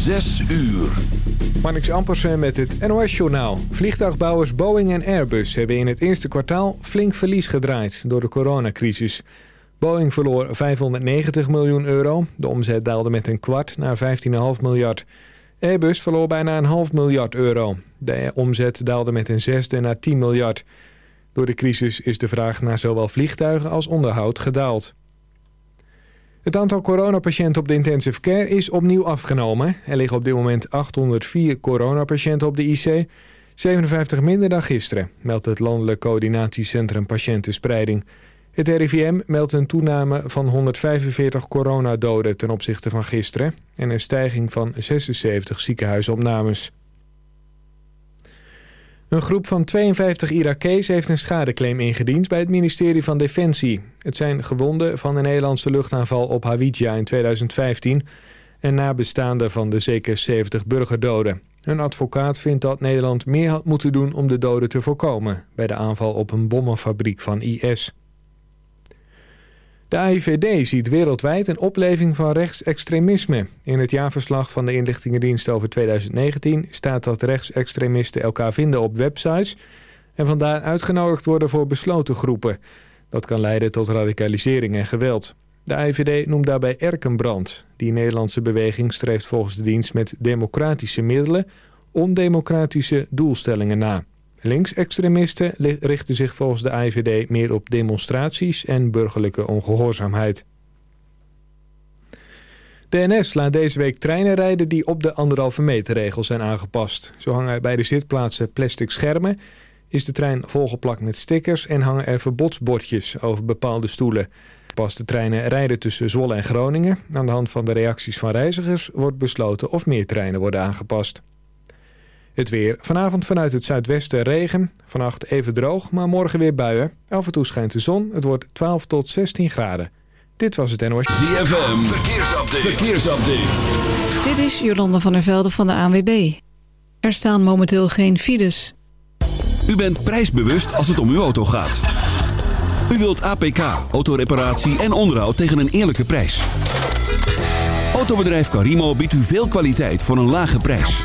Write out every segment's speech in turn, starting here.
Zes uur. Marnix Ampersen met het NOS-journaal. Vliegtuigbouwers Boeing en Airbus hebben in het eerste kwartaal flink verlies gedraaid door de coronacrisis. Boeing verloor 590 miljoen euro. De omzet daalde met een kwart naar 15,5 miljard. Airbus verloor bijna een half miljard euro. De omzet daalde met een zesde naar 10 miljard. Door de crisis is de vraag naar zowel vliegtuigen als onderhoud gedaald. Het aantal coronapatiënten op de intensive care is opnieuw afgenomen. Er liggen op dit moment 804 coronapatiënten op de IC. 57 minder dan gisteren, meldt het Landelijk Coördinatiecentrum Patiëntenspreiding. Het RIVM meldt een toename van 145 coronadoden ten opzichte van gisteren... en een stijging van 76 ziekenhuisopnames. Een groep van 52 Irakees heeft een schadeclaim ingediend bij het ministerie van Defensie. Het zijn gewonden van de Nederlandse luchtaanval op Hawija in 2015... en nabestaanden van de zeker 70 burgerdoden. Een advocaat vindt dat Nederland meer had moeten doen om de doden te voorkomen... bij de aanval op een bommenfabriek van IS. De AIVD ziet wereldwijd een opleving van rechtsextremisme. In het jaarverslag van de inlichtingendienst over 2019 staat dat rechtsextremisten elkaar vinden op websites... en vandaar uitgenodigd worden voor besloten groepen. Dat kan leiden tot radicalisering en geweld. De AIVD noemt daarbij Erkenbrand. Die Nederlandse beweging streeft volgens de dienst met democratische middelen... ondemocratische doelstellingen na. Linksextremisten richten zich volgens de IVD meer op demonstraties en burgerlijke ongehoorzaamheid. De NS laat deze week treinen rijden die op de anderhalve meter regel zijn aangepast. Zo hangen bij de zitplaatsen plastic schermen, is de trein volgeplakt met stickers en hangen er verbodsbordjes over bepaalde stoelen. Pas de treinen rijden tussen Zwolle en Groningen. Aan de hand van de reacties van reizigers wordt besloten of meer treinen worden aangepast. Het weer. Vanavond vanuit het zuidwesten regen. Vannacht even droog, maar morgen weer buien. Af en toe schijnt de zon. Het wordt 12 tot 16 graden. Dit was het NOS. ZFM. Verkeersupdate. Verkeersupdate. Dit is Jolanda van der Velde van de ANWB. Er staan momenteel geen files. U bent prijsbewust als het om uw auto gaat. U wilt APK, autoreparatie en onderhoud tegen een eerlijke prijs. Autobedrijf Carimo biedt u veel kwaliteit voor een lage prijs.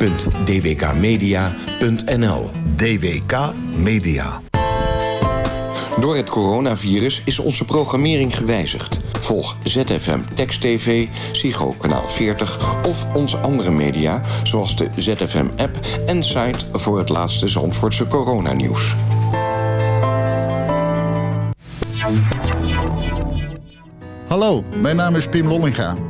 www.dwkmedia.nl DWK Media. Door het coronavirus is onze programmering gewijzigd. Volg ZFM Text TV, Psycho Kanaal 40 of onze andere media... zoals de ZFM-app en site voor het laatste Zandvoortse coronanieuws. Hallo, mijn naam is Pim Lollinga.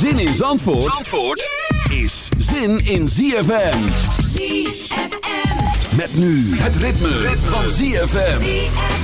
Zin in Zandvoort, Zandvoort is zin in ZFM. ZFM. Met nu het ritme, van ZFM.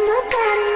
nobody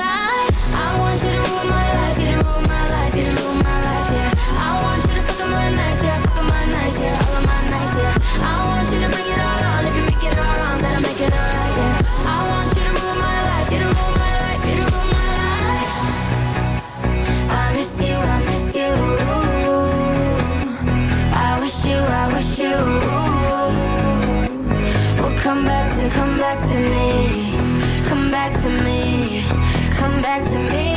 back to me.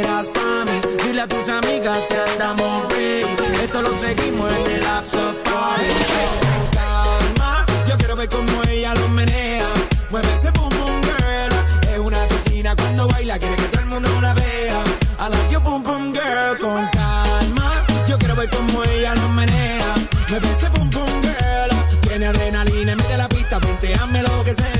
Dile a tus amigas que andamos ready. Esto lo seguimos en el after party. Con calma, yo quiero ver cómo ella lo menea. Mueve ese boom boom girl. Es una asesina cuando baila, quiere que todo el mundo la vea. I like your boom boom girl. Con calma, yo quiero ver cómo ella lo menea. Mueve ese boom boom girl. Tiene adrenalina, mete la pista, ponteame lo que sea.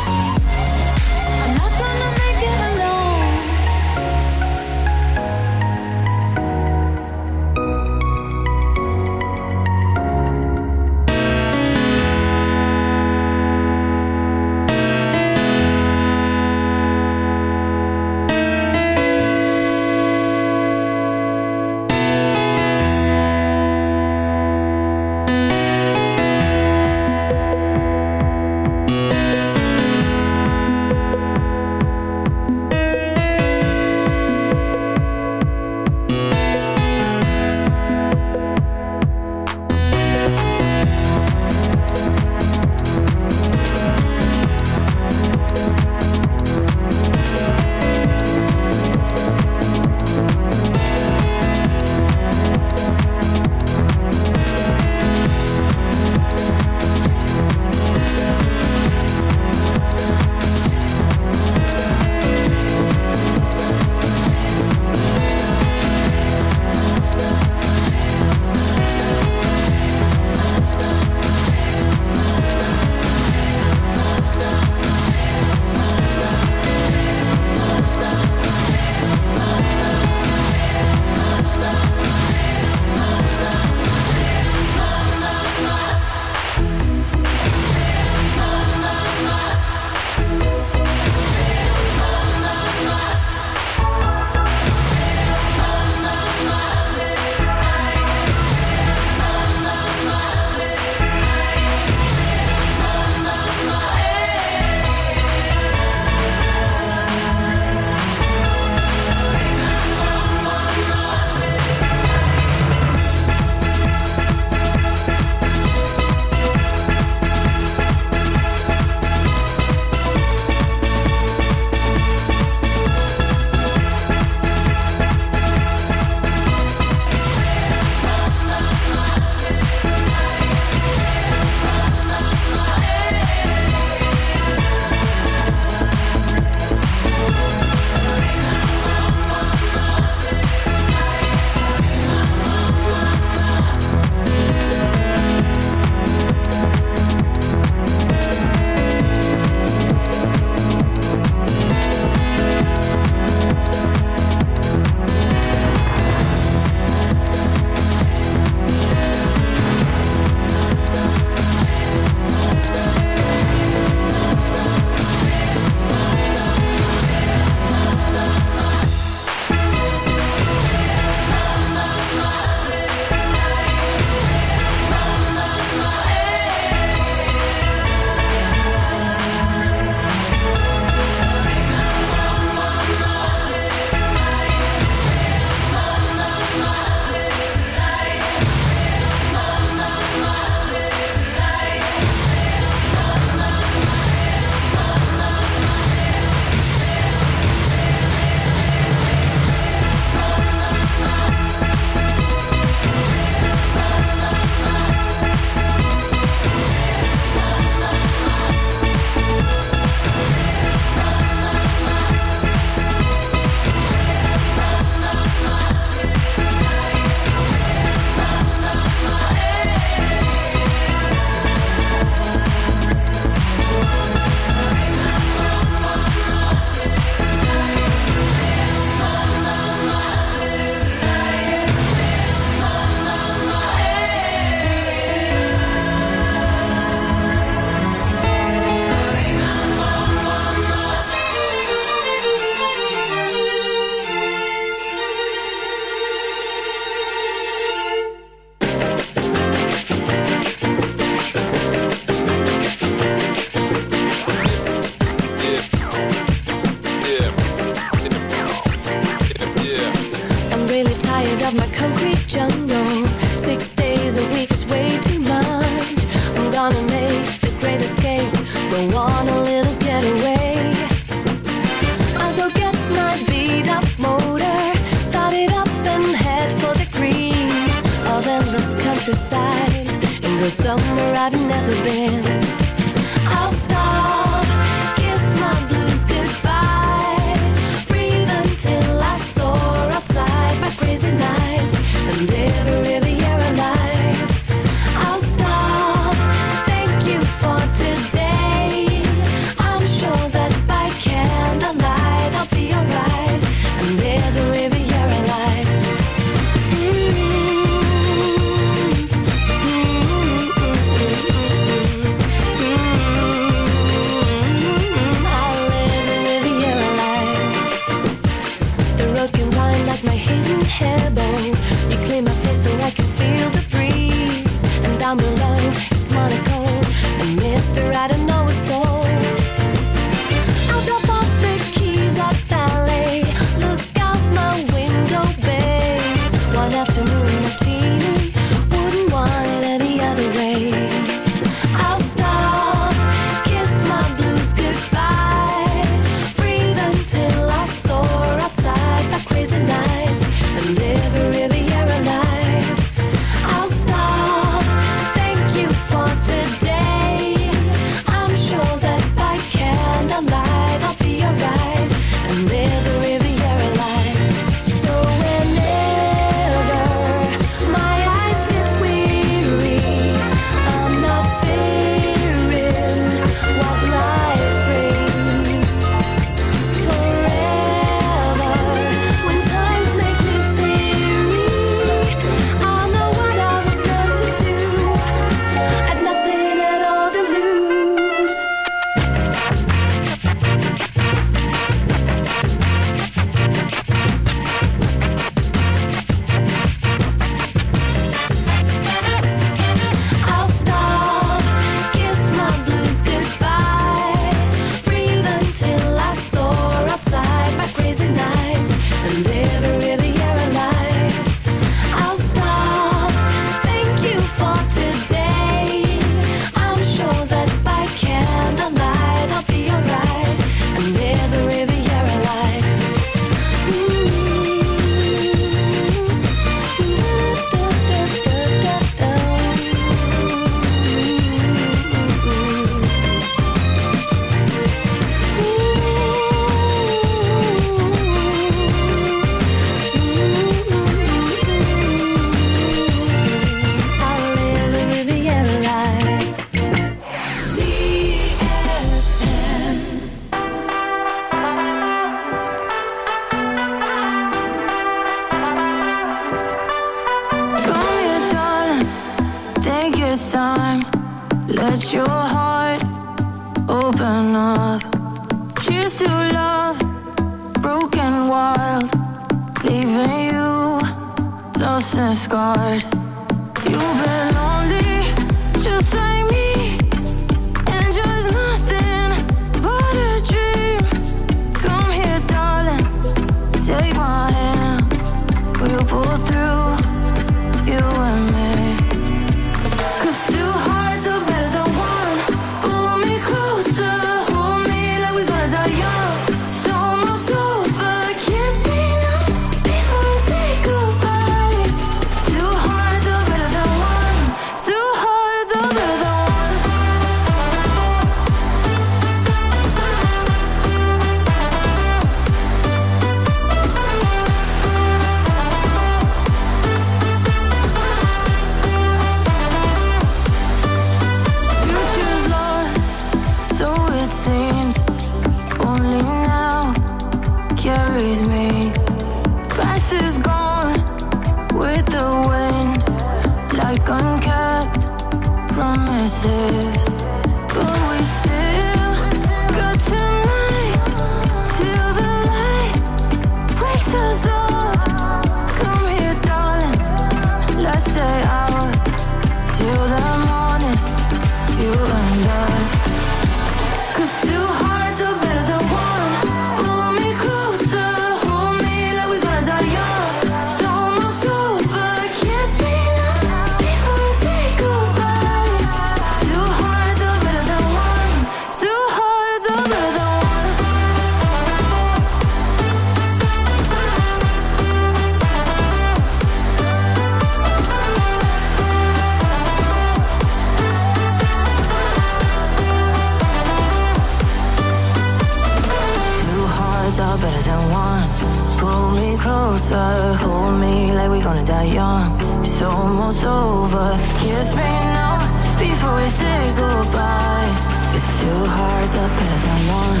Hold me like we're gonna die young. It's almost over. Kiss me now before we say goodbye. It's two hearts are better than one.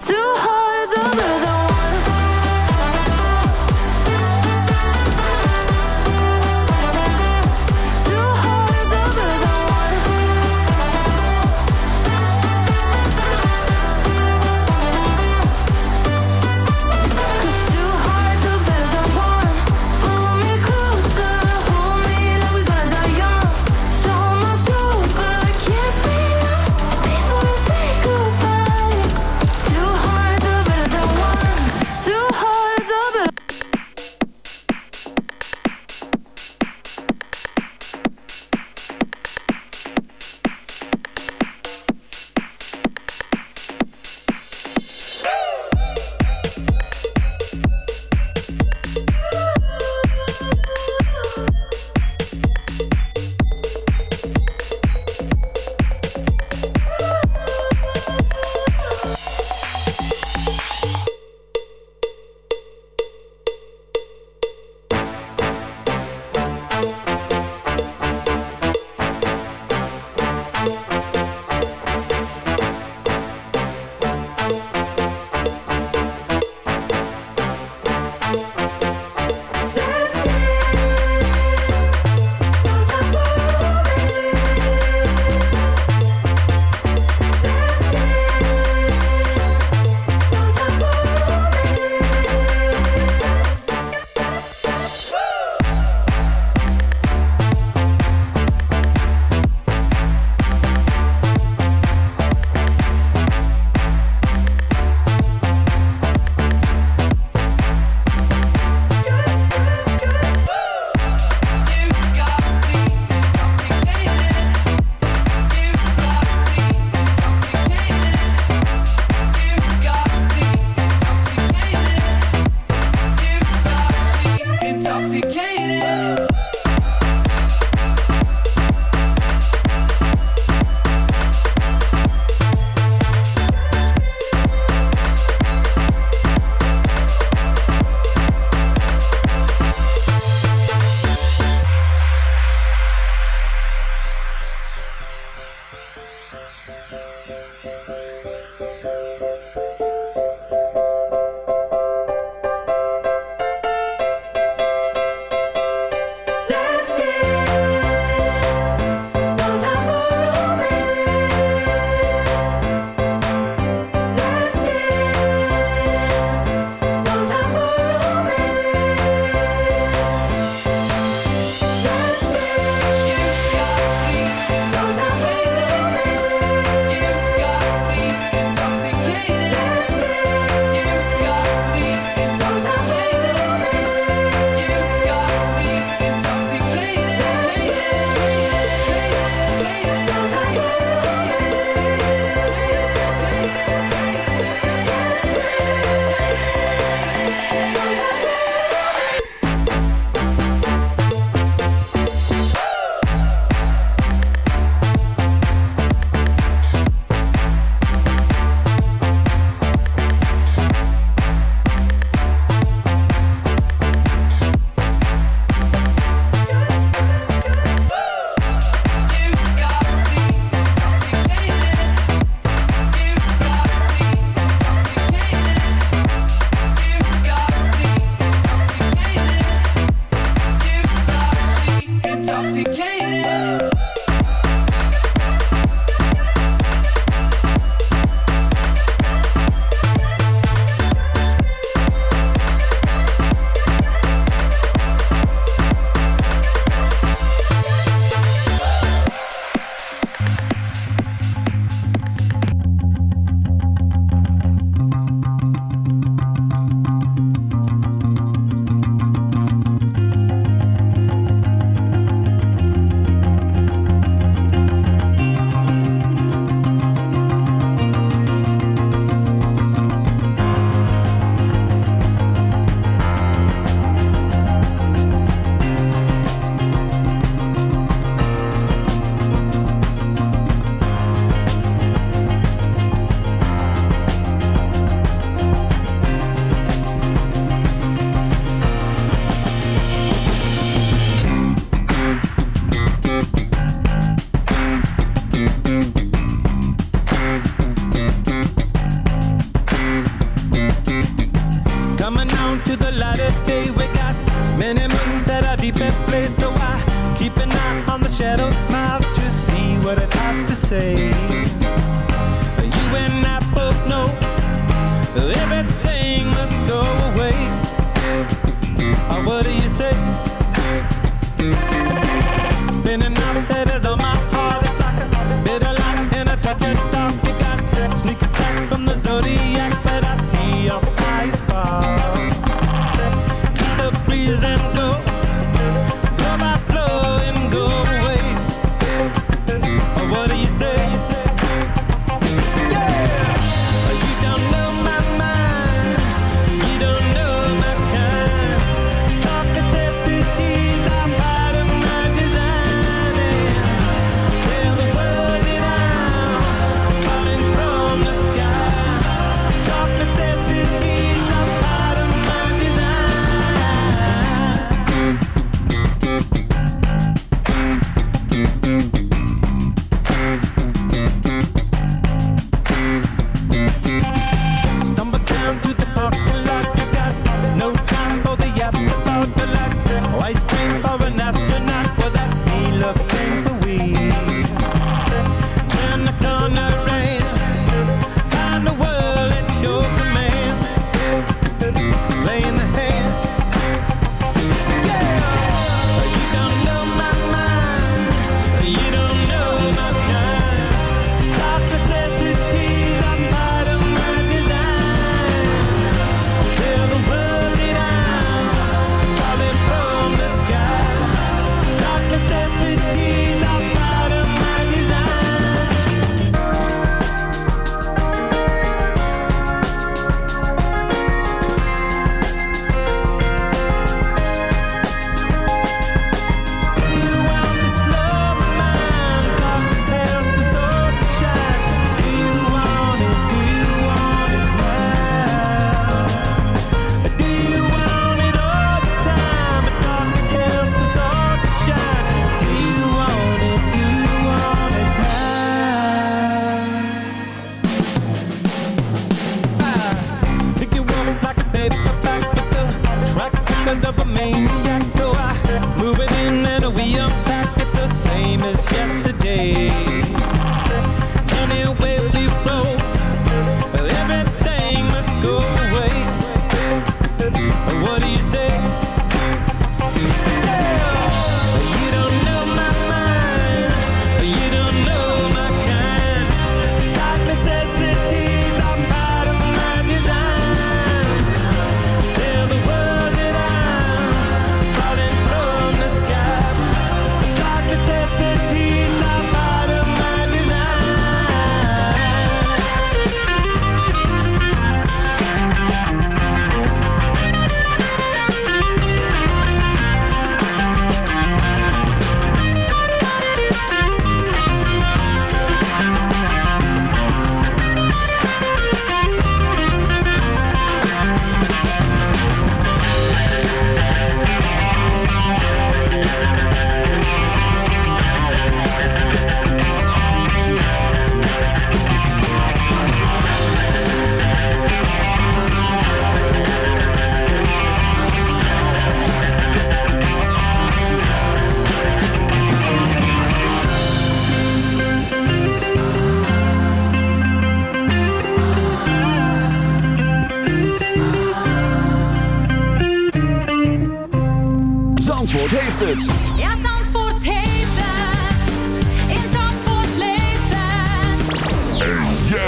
Two hearts are better than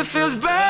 that feels better.